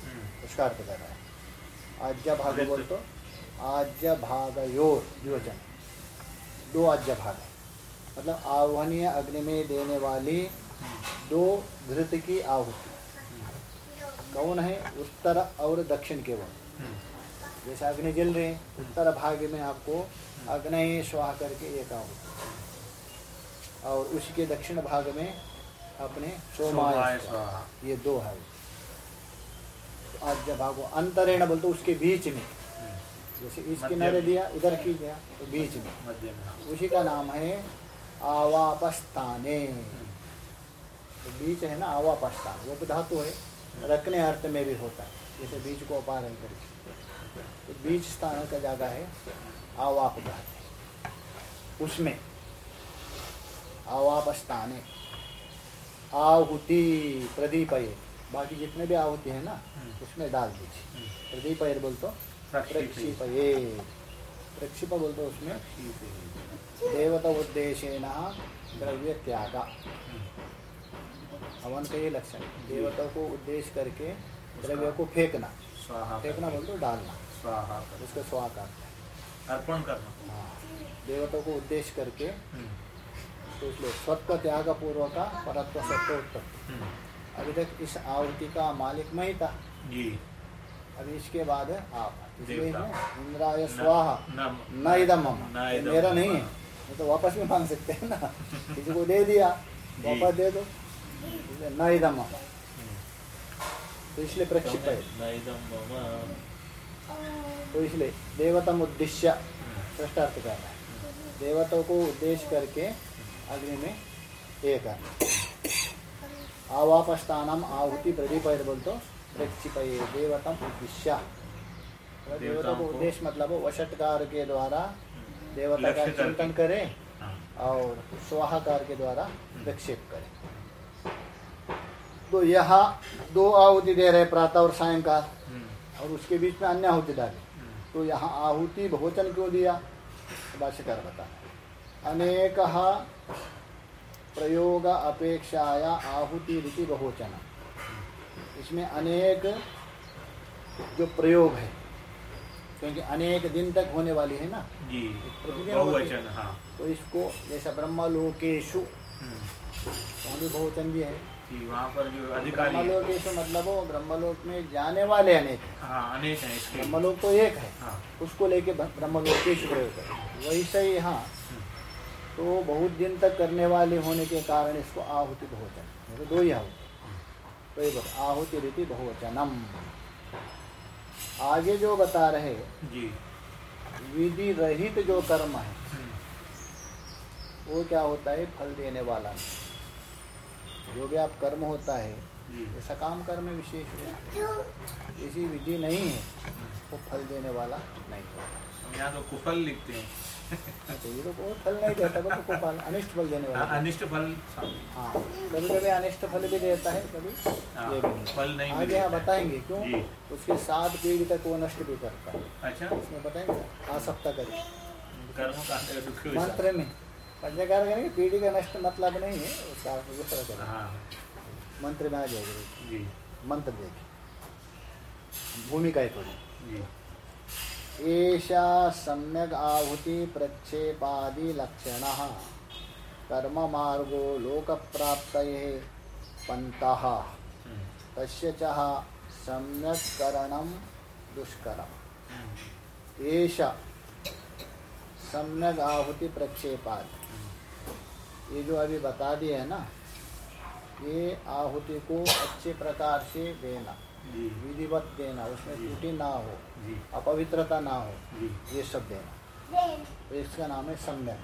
उसका अर्थ कर रहा है। आज्य भागो बोल तो आज्य भागयोर द्विवचन। दो आज्य भाग मतलब आह्वनीय अग्नि में देने वाली दो धृत की आहुति। कौन है? उत्तर और दक्षिण केवल हम्म, जैसे अग्नि जल रहे हैं उत्तर भाग में आपको अग्नि स्वाह करके एक आहुति। और उसके दक्षिण भाग में अपने सोमाय। ये दो है तो आज जब भागो अंतरेण बोलते उसके बीच में। जैसे इस किनारे दिया इधर की गया तो बीच में। हाँ। उसी का नाम है आवापस्थाने हम्म, तो बीच है ना आवापस्थान वो भी धातु है। रखने अर्थ में भी होता है। जैसे बीच को अपारण करके तो बीच स्थान का जगह है आवाप हैं। उसमें आवाप स्थाने आहुति प्रदीप बाकी जितने भी आहुति है ना हम्म। उसमें डाल दीजिए। हम्म, प्रदीप बोल तो प्रक्षिप्त। प्रक्षिपये प्रक्षिप बोलते हैं उसमें देवता उद्देश्य द्रव्य त्याग हवन का ये लक्षण देवता को उद्देश्य करके द्रव्य को फेंकना। फेंकना बोलते हो डालना उसको स्वाहा करते अर्पण करना। हाँ। देवता को उद्देश्य करके हम्म, तो इसलिए स्वत्व त्याग पूर्व का परत्व सत्व उत्पत्ति हम्म, अभी तक इस आहुति का मालिक मैं ही था। जी। अभी इसके बाद है आप। इसलिए इंद्राय स्वाहा। न इदम मेरा नहीं है। ये तो वापस भी मांग सकते हैं ना। [laughs] किसी को दे दिया वापस दे दो। न इदम मम। हम्म, तो इसलिए प्रक्षिप है। तो इसलिए देवतम उद्देश्य हम्म, श्रेष्ठ अर्थ कर रहा है। देवताओं को उद्देश्य करके अग्नि में एक। करना आवापस्थानम आहुति प्रदीप बोलते प्रक्षिप देवतम उद्देश्य। देवता को? उद्देश्य मतलब वशटकार के द्वारा देवता का चिंतन करें हाँ, और स्वाहाकार के द्वारा विक्षेप करें। तो यह दो आहुति दे रहे प्रातः और सायंकाल। हम्म, और उसके बीच में अन्य आहुति डाली। हम्म, तो यहाँ आहुति बहुवचन क्यों दिया? भाष्यकार बता अनेक प्रयोग अपेक्षाया आहुति रीति बहुवचन इसमें अनेक जो प्रयोग है क्योंकि अनेक दिन तक होने वाली है ना? जी बहुवचन हाँ। तो इसको जैसा ब्रह्म लोकेशु वहाँ भी बहुवचन भी है। वहाँ पर जो अधिकारी ब्रह्मलोकेशु मतलब वो ब्रह्मलोक में जाने वाले अनेक हैं। अनेक हैं ब्रह्मलोक तो एक है। हाँ। उसको लेके ब्रह्मलोकेश प्रयोग है वैसे ही यहाँ तो बहुत दिन तक करने वाले होने के कारण इसको आहुति बहुवचन मतलब दो ही आहुति। तो ये बता आहुति रीति बहुवचनम आगे जो बता रहे विधि रहित जो कर्म है वो क्या होता है? फल देने वाला। नहीं जो भी आप कर्म होता है ये सकाम कर्म विशेष है। किसी विधि नहीं है वो फल देने वाला नहीं होता यहाँ तो कुफल लिखते हैं। तो [laughs] ये तो फल नहीं देता तो फल अनिष्ट फल देने हाँ, वाला अनिष्ट फल हाँ. कभी कभी अनिष्ट फल भी देता है कभी हाँ, ये भी नहीं. फल नहीं आगे यहाँ बताएँगे क्यों? उसके सात पीढ़ी तक वो नष्ट भी करता है। अच्छा? उसमें बताएँगे? आसक्ता करे। कर्म का दुख विचार। मंत्र में। पंचकार करेंगे पीढ़ी का नष्ट मतलब नहीं है उसका दूसरा करेंगे हाँ। मंत्र में आ जाएगा। मंत्र देखिए भूमिका है। थोड़ी जी। एषा सम्यक् आहुति प्रक्षेपादि लक्षण कर्म मार्गो लोकप्राप्तये पन्तः। तस्य च सम्यक् करणं दुष्करम्। एष सम्यक आहुति प्रक्षेपाद। ये जो अभी बता दिए है ना ये आहुति को अच्छे प्रकार से देना विधिवत देना उसमें त्रुटि ना हो। अपवित्रता ना हो ये सब देना तो इसका नाम है सम्यक।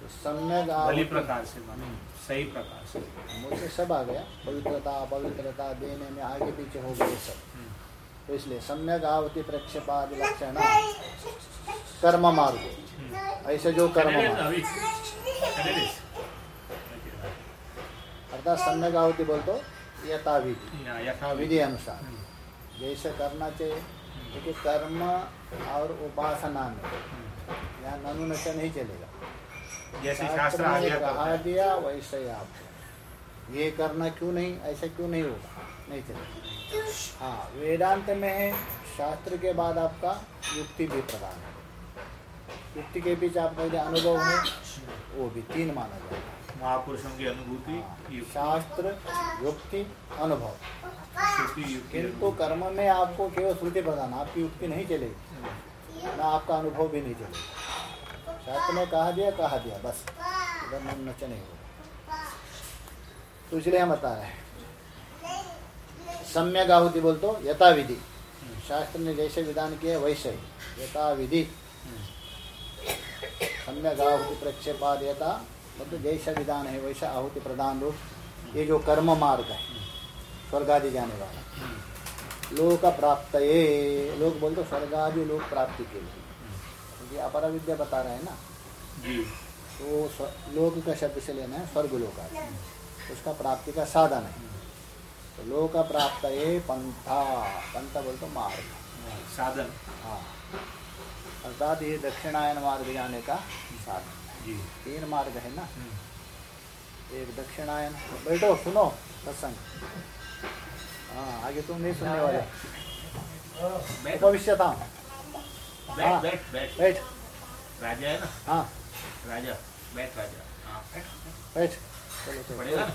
तो सम्यक भली प्रकार से सही प्रकार से। मुझे सब आ गया। पवित्रता अपवित्रता देने में आगे पीछे हो गए सब। हम्म, तो इसलिए सम्यक आहुति प्रक्षेपादि लक्षण कर्म मार्ग। हम्म। ऐसे जो कर्म मार्ग। अर्थात सम्यक आवती बोल तो यथा विधि विधि अनुसार। हम्म, जैसे करना चाहिए क्योंकि कर्म और उपासना में। यहाँ ननु नशा नहीं चलेगा। जैसे शास्त्र ने कहा करता दिया वैसे ही आप। ये करना क्यों नहीं ऐसा क्यों नहीं होगा? नहीं चलेगा। हाँ वेदांत में है शास्त्र के बाद आपका युक्ति भी प्रदान है। युक्ति के बीच आपका जो अनुभव है वो भी तीन माना जाएगा महापुरुषों की अनुभूति हाँ, शास्त्र युक्ति अनुभव। किंतु कर्म में आपको केवल श्रुति प्रदान आपकी युक्ति नहीं चलेगी। ना आपका अनुभव भी नहीं चलेगा। शास्त्र ने कहा दिया कहा दिया बस। इधर मन नच नहीं होगा तो इसलिए हम बता रहे हैं। सम्यक आहुति बोल तो यथा विधि शास्त्र ने जैसे विधान किया वैसे ही। यथा विधि सम्यक आहुति प्रक्षेपाद यथा मतलब जैसा विधान है वैसा आहुति प्रदान। रूप ये जो कर्म मार्ग है स्वर्ग आदि जाने वाला। लोक प्राप्त ये लोग बोलते स्वर्ग आदि लोक प्राप्ति के लिए। क्योंकि अपरा विद्या बता रहे हैं ना। जी। तो लोक का शब्द से लेना है स्वर्ग लोक आदि उसका प्राप्ति का साधन है। तो लोक प्राप्त ये पंथा। पंथा बोलते मार्ग। साधन। हाँ। अर्थात ये दक्षिणायन मार्ग जाने का साधन। तीन मार्ग है ना? हम्म। एक दक्षिणायन। बैठो सुनो सत्संग हाँ आगे तुम नहीं सुनने वाले। भविष्य था बैठ हाँ। बैठ बैठ। बैठ। राजा है ना? हाँ। राजा। बैठ राजा। हाँ बैठ। चलो चलो पड़ेगा ना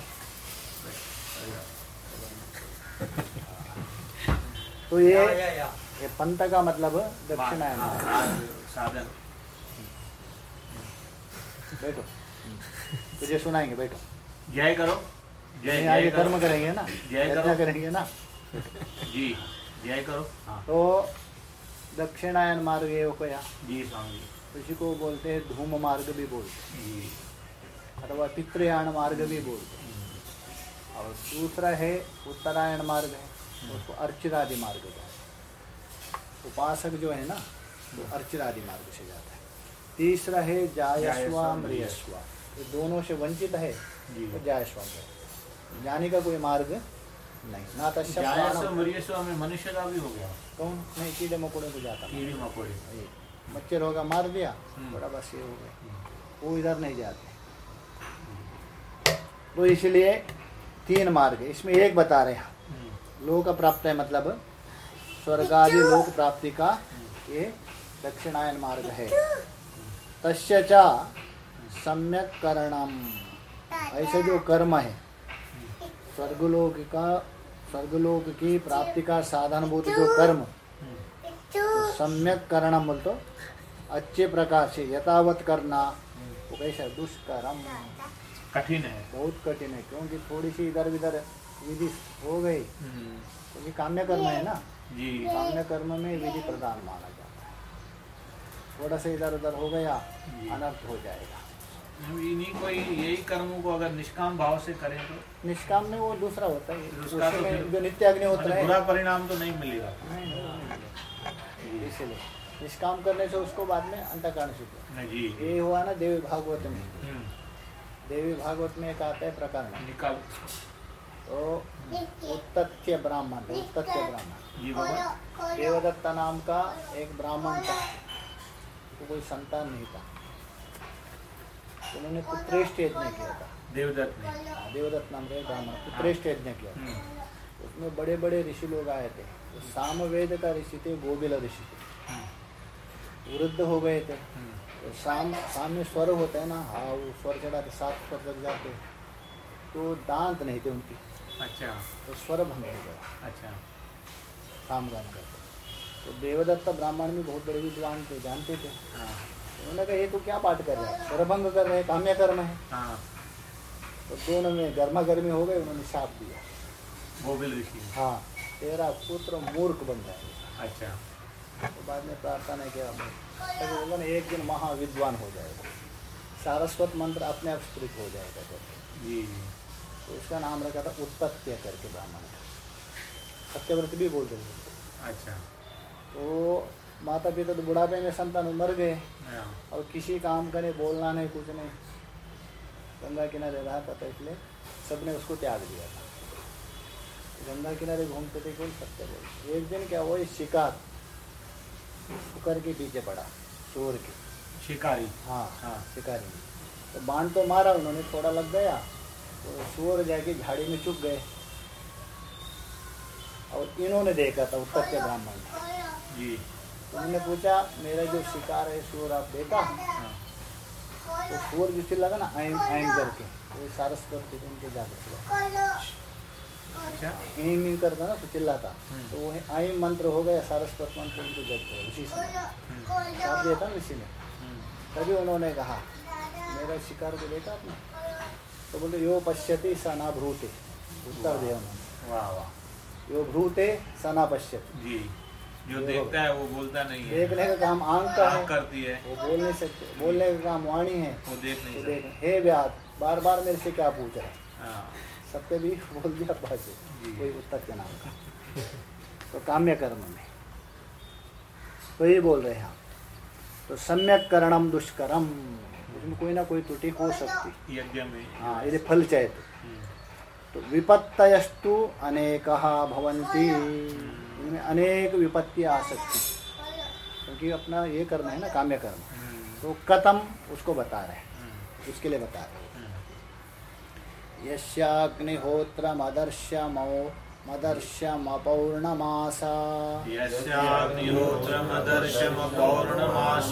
तो ये या, पंथ का मतलब दक्षिणायन। हाँ। हाँ, साधन। बैठो। तुझे सुनाएँगे बैठो। जय करो। जय आगे करो। कर्म करेंगे ना। जय करो। करेंगे ना। जी जय करो। हाँ। तो दक्षिणायन मार्ग ये हो गया जी स्वामी। उसी को बोलते हैं धूम मार्ग भी बोलते हैं। अथवा पितृयान मार्ग भी बोलते हैं। और दूसरा है उत्तरायण मार्ग है। उसको अर्चिरादि मार्ग कहते हैं। उपासक जो है ना वो अर्चिरादि मार्ग से जाता है। तीसरा है जायस्वा जायस्वा, मृयस्वा ये दोनों से वंचित है जी। तो जायस्वा है। जाने का कोई मार्ग नहीं। ना तस्या जायस्व में मनुष्य का भी हो गया। कौन? नहीं कीड़े मकोड़े को जाता। कीड़ी मकोड़े। मच्छर होगा मार दिया हम्म। थोड़ा बस ये हो गया। वो इधर नहीं जाते। तो इसलिए तीन मार्ग इसमें एक बता रहे हैं हम्म, लोक प्राप्त है मतलब स्वर्ग आदि लोक प्राप्ति का ये दक्षिणायन मार्ग है। तस्य च सम्यक करणम। ऐसे जो कर्म है स्वर्गलोक का स्वर्गलोक की प्राप्ति का साधनभूत जो कर्म तो सम्यक करणम बोल तो अच्छे प्रकार से यथावत करना वो कैसा? दुष्करम। कठिन है। बहुत कठिन है क्योंकि थोड़ी सी इधर उधर विधि हो गई हम्म, क्योंकि काम्य कर्म है ना? जी। काम्य कर्म में विधि प्रधान माना जाता है। थोड़ा सा इधर उधर हो गया अनर्थ हो जाएगा। इन्हीं कोई यही कर्मों को अगर निष्काम भाव से करें तो निष्काम में वो दूसरा होता है। दूसरा तो उसमें फिर- जो नित्याग्निहोत्र मतलब है। बुरा परिणाम तो नहीं मिलेगा। नहीं, नहीं, वो इसलिए। निष्काम करने से उसको बाद में अंतकारण नहीं, ये हुआ ना देवी भागवत में। हम्म, देवी भागवत में एक आता है प्रकरण। निकाल। तो उत्तत्य ब्राह्मण उत्तत्य ब्राह्मण। देवदत्ता नाम का एक ब्राह्मण था। तो कोई संतान नहीं था। उन्होंने पुत्रेष्ट यज्ञ किया था। देवदत्त ने। हाँ, देवदत्त नाम का ब्राह्मण पुत्रेष्ट यज्ञ किया था। हम्म, उसमें बड़े बड़े ऋषि लोग आए थे। तो सामवेद का ऋषि थे गोबिल ऋषि थे। हम्म, वृद्ध हो गए थे। तो साम सामने स्वर होता है ना हाँ वो स्वर चढ़ाते सात स्वर तक जाते। तो दांत नहीं थे उनकी। अच्छा। तो स्वर भंग हो गया। अच्छा। कामगान करते तो देवदत्त ब्राह्मण भी बहुत बड़े विद्वान थे जानते थे। हाँ। उन्होंने कहा ये तो क्या पाठ कर रहे हैं? स्वरभंग कर रहे हैं काम्य कर्म है। हाँ। तो दोनों में गर्मा गर्मी हो गई उन्होंने शाप दिया। गोविल ऋषि हाँ। तेरा पुत्र मूर्ख बन जाएगा। अच्छा। तो बाद में प्रार्थना किया तो बोला ना एक दिन महाविद्वान हो जाएगा। सारस्वत मंत्र अपने आप स्फुरित हो जाएगा जी। तो उसका नाम रखा था उत्पत्त्य करके ब्राह्मण। सत्यव्रत भी बोलते थे। अच्छा। तो माता पिता तो बुढ़ापे में संतान मर गए। हाँ, और किसी काम का नहीं बोलना नहीं कुछ नहीं। गंगा किनारे रहा था तो इसलिए सबने उसको त्याग दिया था। गंगा किनारे घूमते थे कोई सत्य बोल एक दिन क्या इस शिकार कुकर के पीछे पड़ा चोर के। शिकारी? हाँ हाँ। शिकारी तो बाँध तो मारा उन्होंने थोड़ा लग गया तो चोर जाके झाड़ी में चुप गए। और इन्होंने देखा था उत्तर के ब्राह्मण। ने जी। उन्होंने पूछा मेरा जो शिकार है सूर आप देखा? हाँ, तो सूर जिससे लगा ना आइम आइम करके तो ये सारस्वत थे। उनके जाकर अच्छा। ईम ईम करता ना तो चिल्लाता। हम्म। तो वो आइम मंत्र हो गया सारस्वत मंत्र उनको जब गया उसी समय हम्म, साथ देता ना इसी ने? हम्म, तभी उन्होंने कहा मेरा शिकार को देखा आपने? तो बोलते यो पश्यति स न भ्रूते। उत्तर दिया उन्होंने। वाह वाह। यो भ्रूते स न पश्यति। जी। जो देखता है वो बोलता नहीं है। देखने का काम आँख का है। करती है। वो बोल नहीं सकते। बोलने का काम वाणी है। वो देख नहीं तो सकता। हे व्याध बार बार मेरे से क्या पूछ रहा है? हाँ, सत्य भी बोल दिया जी। कोई उत्तर के नाम का। तो काम्य कर्म में। तो ये बोल रहे हैं तो सम्यक करणम दुष्करम। उसमें कोई ना कोई त्रुटि हो सकती। यज्ञ में। हाँ यदि फल चाहे तो विपत्तयस्तु अनेक भवन्ति। इनमें अनेक विपत्ति आ सकती क्योंकि अपना ये करना है ना काम्य कर्म हम्म, तो कतम उसको बता रहे हैं। हम्म, उसके लिए बता रहे हैं। हम्म। यस्याग्निहोत्रमदर्श्यमो मदर्श्यमपौर्णमासा। यस्याग्निहोत्रमदर्शमपौर्णमास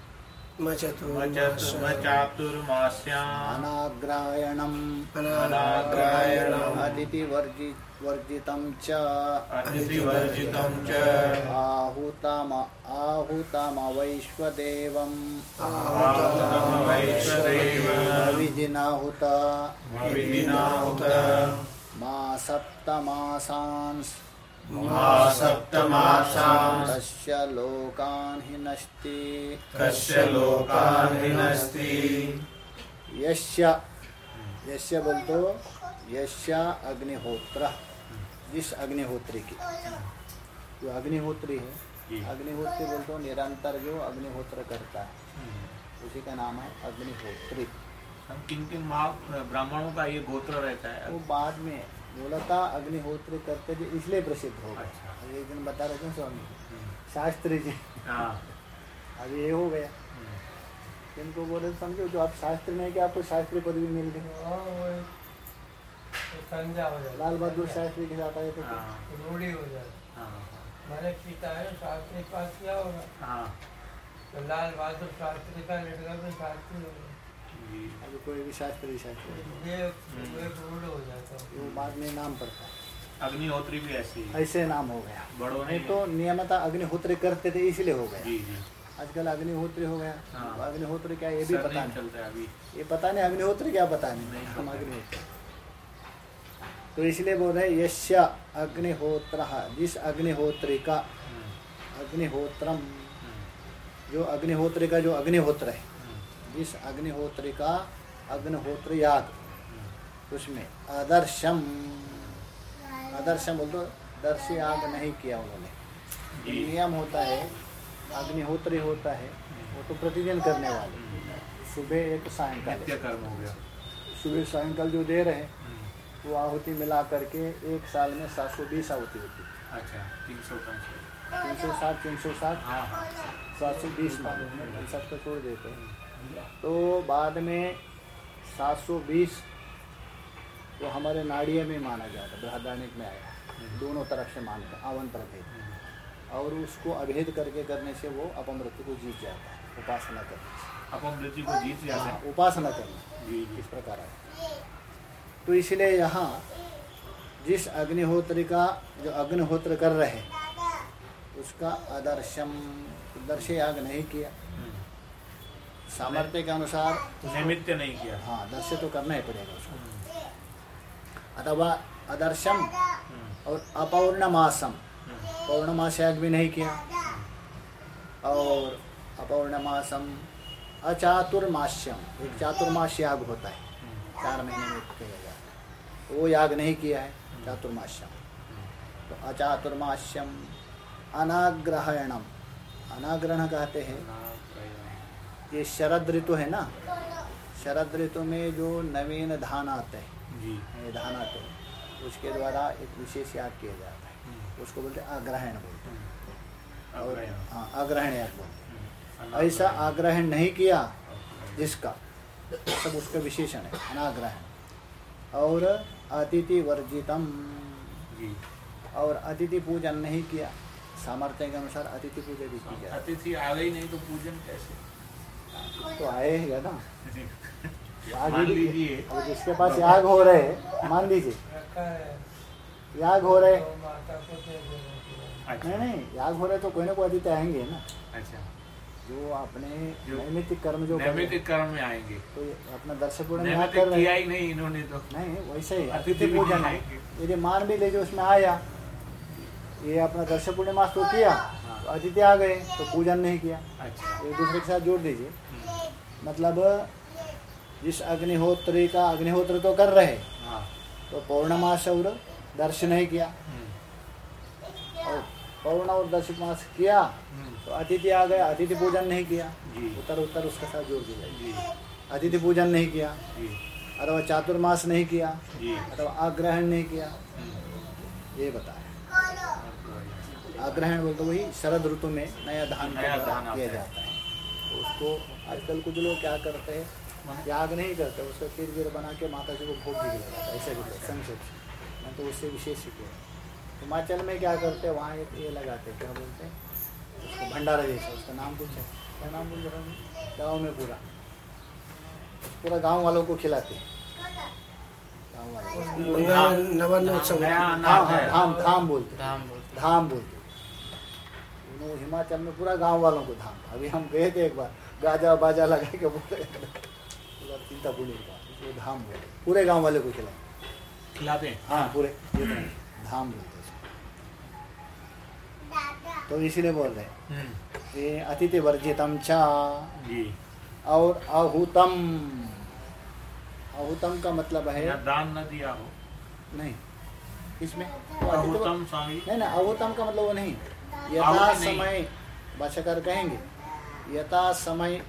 अनाग्रायणम्। अनाग्रायणम्। अतिथिवर्जि वर्जितं च। अतिथिवर्जितं च। आहुतम आहुतमवैश्वदेवम्। आहुतमवैश्वदेव विधिनाहुत विधिनाहुत मा सप्तमासांस् तस्य लोकान् कस्य लोकान् हिनस्ति यस्य यस्य बोलतो यस्य अग्निहोत्र जिस अग्निहोत्री की जो अग्निहोत्री है अग्निहोत्री बोलते निरंतर जो अग्निहोत्र करता है। उसी का नाम है अग्निहोत्री। किन किन महा ब्राह्मणों का ये गोत्र रहता है? वो बाद में बोला था अग्निहोत्री करते थे इसलिए प्रसिद्ध हो गए अच्छा। अभी एक दिन बता रहे थे स्वामी हम्म, शास्त्री जी। हाँ। अब ये हो गया। हम्म, इनको बोले समझो जो आप शास्त्री नहीं कि आपको शास्त्री पदवी मिल गई हो लाल बहादुर शास्त्री के साथ आए थे तो। हाँ। रूढ़ी हो जाती हाँ। मैंने पिता है शास्त्री पास किया होगा। हाँ। तो लाल बहादुर शास्त्री का लड़का भी शास्त्री हो अभी कोई भी शास्त्री शास्त्री हो जाता है। वो बाद में नाम पड़ता है। अग्निहोत्री भी ऐसे ऐसे नाम हो गया। बड़ों ने नहीं तो नियमता अग्निहोत्री करते थे इसलिए हो गया। जी जी। आजकल अग्निहोत्री हो गया। हाँ। तो अग्निहोत्री क्या ये भी पता नहीं चलता है अभी। ये पता नहीं अग्निहोत्री क्या पता नहीं। नहीं हम अग्निहोत्री। तो इसलिए बोल रहे यश्य अग्निहोत्र जिस अग्निहोत्री का हम्म, अग्निहोत्रम हम्म, जो अग्निहोत्री का जो अग्निहोत्र है। जिस अग्निहोत्री का अग्निहोत्र याग उसमें आदर्शम। आदर्शम बोल दो दर्श याग नहीं किया उन्होंने। नियम होता है अग्निहोत्री होता है वो तो प्रतिदिन करने वाले। सुबह एक सायंकाल। कर्म हो गया। सुबह सायंकाल जो दे रहे हैं वो आहुति मिला करके एक साल में सात सौ बीस आहुति होती। है अच्छा तीन सौ पैंसठ तीन सौ साठ तीन सौ साठ हाँ हाँ। सात सौ बीस इन सबको छोड़ देते हैं। तो बाद में सात सौ बीस तो हमारे नाड़िया में माना जाता है बृहदानिक में आया। दोनों तरफ़ से मानते हैं आवन प्रभेद और उसको अभेद करके करने से वो अपमृत्यु को जीत जाता है उपासना करने से। अपन मृत्यु को जीत जाते हाँ, हैं उपासना करना इस प्रकार है तो इसलिए यहाँ जिस अग्निहोत्री का जो अग्निहोत्र कर रहे उसका आदर्शम दर्श याग नहीं किया। हम्म, सामर्थ्य के अनुसार नैमित्य नहीं किया। हाँ दर्श तो करना ही पड़ेगा उसको। अथवा अदर्शम और अपौर्णमासम। पौर्णमास भी नहीं किया। और अपौर्णमासम अचातुर्माश्यम एक चातुर्माश याग होता है। चार महीने में किया जाता है। वो याग नहीं किया है चातुर्माश्यम तो अचातुर्माश्यम अनाग्रहणम। अनाग्रहण कहते हैं। ये शरद ऋतु है ना? शरद ऋतु में जो नवीन धान आते हैं जी। धान आते हैं उसके द्वारा एक विशेष याग किया जाता है। हम्म, उसको बोलते हैं अग्रहण बोलते हैं। हम्म, और हाँ अग्रहण याग बोलते हम्म, हैं ऐसा आग्रहण नहीं किया जिसका सब उसका विशेषण है अनाग्रहण। और अतिथि वर्जितम। और अतिथि पूजन नहीं किया। सामर्थ्य के अनुसार अतिथि पूजा भी की जाती अतिथि आ गई नहीं तो पूजन कैसे। तो आएगा ना। याग मान लीजिए। अब जिसके पास याग हो रहे हैं मान लीजिए। याग हो रहे। तो नहीं नहीं याग हो रहे तो कोई ना कोई अतिथि आएँगे ना। अच्छा। जो अपने जो नैमित्तिक कर्म जो कर नैमित्तिक कर्म में आएँगे। तो अपना दर्शक पूर्ण नैमित्तिक कर रहे किया ही नहीं इन्होंने तो। नहीं वैसे ही। अतिथि पूजन है। यदि मान भी लीजिए उसमें आया ये अपना दर्शक पूर्णिमास तो किया अतिथि आ गए तो पूजन नहीं किया। अच्छा। एक दूसरे के साथ जोड़ दीजिए। मतलब जिस अग्निहोत्री का अग्निहोत्र तो कर रहे हाँ। तो पौर्णमास और दर्श नहीं किया। हम्म, और पौर्ण और दशक मास किया हम्म, तो अतिथि आ गया अतिथि पूजन नहीं किया। उत्तर उत्तर उसके साथ जोड़ दिया। अतिथि पूजन नहीं किया। अथवा चातुर्मास नहीं किया। अथवा आग्रहण नहीं किया। हम्म, ये बताया। आग्रहण बोलते वही शरद ऋतु में नया धान किया जाता है। तो उसको आजकल कुछ लोग क्या करते हैं याग नहीं करते उसका खीर वीर बना के माता जी को भोग भी दिया जाता है ऐसे भी संक्षेप से। मैं तो उससे विशेष सीखे हिमाचल में क्या करते हैं वहाँ एक ये लगाते हैं क्या बोलते हैं उसको भंडारा जैसा उसका नाम कुछ है क्या नाम बोल रहा हूँ गाँव में पूरा। पूरा गाँव वालों को खिलाते हैं। धाम हाँ, है। धाम धाम बोलते धाम बोलते उन्होंने हिमाचल में पूरा गाँव वालों को धाम। अभी हम गए थे एक बार। गाजा बाजा लगा के बोले। चिंता का धाम बोले पूरे गाँव वाले को खिलाए। खिलाते हैं? हाँ पूरे धाम बोलते तो इसीलिए बोल रहे हैं। हम्म, ये अतिथि वर्जितम जी। और अहुतम। अहुतम का मतलब है दान न दिया हो। नहीं। इसमें अहुतम स्वामी। नहीं ना अवतम का मतलब वो नहीं। यथा समय भाषाकार कहेंगे। यथा समय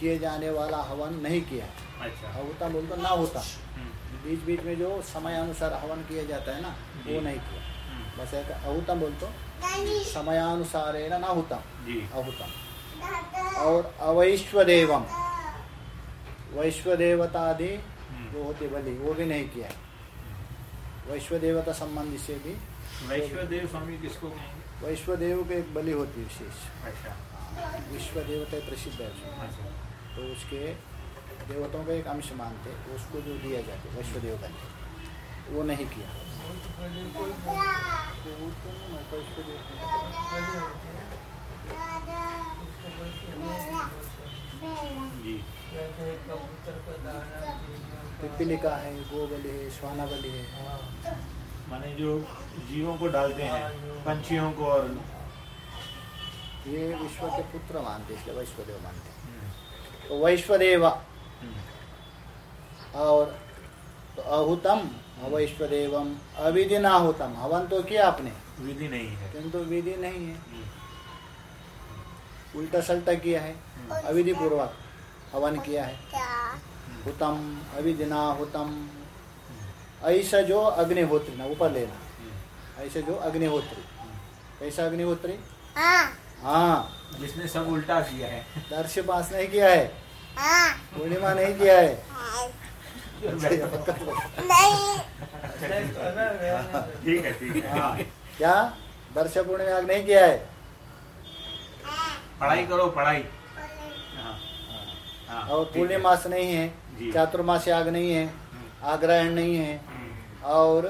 किए जाने वाला हवन नहीं किया। अच्छा। अवतम बोलते ना होता। हम्म, बीच बीच में जो समय अनुसार हवन किया जाता है ना वो नहीं किया। हम्म, बस एक अहुतम बोलते। समयानुसार है ना अहुतम जी। अहुतम और अवैश्वदेवम। वैश्वदेवतादि हम्म, जो होते बलि वो भी नहीं किया। वैश्वदेवता संबंधी से भी। वैश्वदेव स्वामी किसको कहेंगे? वैश्वदेव के एक बलि होती है विशेष। अच्छा। विश्व देवता प्रसिद्ध है उसमें। अच्छा तो उसके देवताओं का एक अंश मानते उसको जो दिया जाता है वैश्वदेव बलि वो नहीं किया तो वो तो नहीं होता, वैश्वदेव नहीं। जी कबूतर का है गो बलि है श्वाना बलि है हाँ माने जो जीवों को डालते हैं पंछियों को और ये विश्व के पुत्र मानते हैं, इसलिए वैश्वदेव मानते हैं। हम्म, तो वैश्वदेव। हम्म, और तो अहुतम अवैश्वदेवम अविधिनाहुतम हवन तो किया आपने? विधि नहीं है। किंतु विधि नहीं है। उल्टा सल्टा किया है। अविधि पूर्वक हवन किया है। हुतम अविधिना हुतम ऐसा जो अग्निहोत्री ना ऊपर लेना। हम्म, ऐसे जो अग्निहोत्री। कैसा अग्निहोत्री? हाँ। जिसने सब उल्टा किया है। दर्श पास नहीं किया है। हाँ। पूर्णिमा नहीं किया है। नहीं ठीक है ठीक है। हाँ। क्या? दर्श पूर्णिमा नहीं किया है। पढ़ाई करो पढ़ाई। हाँ, हाँ, और पूर्णिमास नहीं है। चातुर्मास याग नहीं है। आग्रहण नहीं है। हम्म, और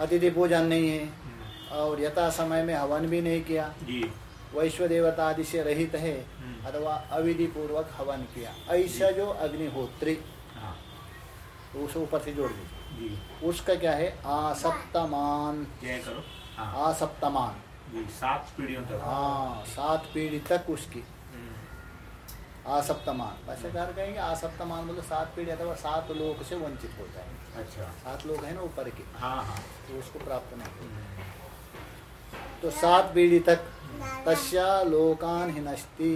अतिथि पूजन नहीं है। हम्म, और यथा समय में हवन भी नहीं किया। वैश्व देवता आदि से रहित है हम्म। अथवा अविधि पूर्वक हवन किया। ऐसा जो। अग्निहोत्री हाँ। तो उसे ऊपर से जोड़ दीजिए। उसका क्या है? आसप्तमान। हाँ। आसप्तमान। सात पीढ़ियों तक। हाँ सात पीढ़ी तक उसकी। हम्म, आसप्तमान। भाष्यकार कहेंगे आसप्तमान मतलब सात पीढ़ी अथवा सात लोक से वंचित होता है अच्छा। सात लोग हैं ना ऊपर के। हाँ हाँ। तो उसको प्राप्त नहीं तो सात पीढ़ी तक तस्या लोकान हिनस्ती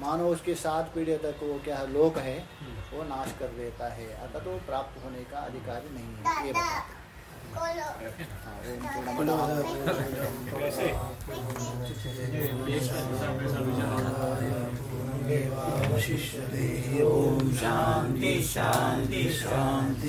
मानो उसकी सात पीढ़ी तक वो क्या है लोक है वो नाश कर देता है। अतः तो प्राप्त होने का अधिकार नहीं है ये बताते हैं। शांति शांति शांति।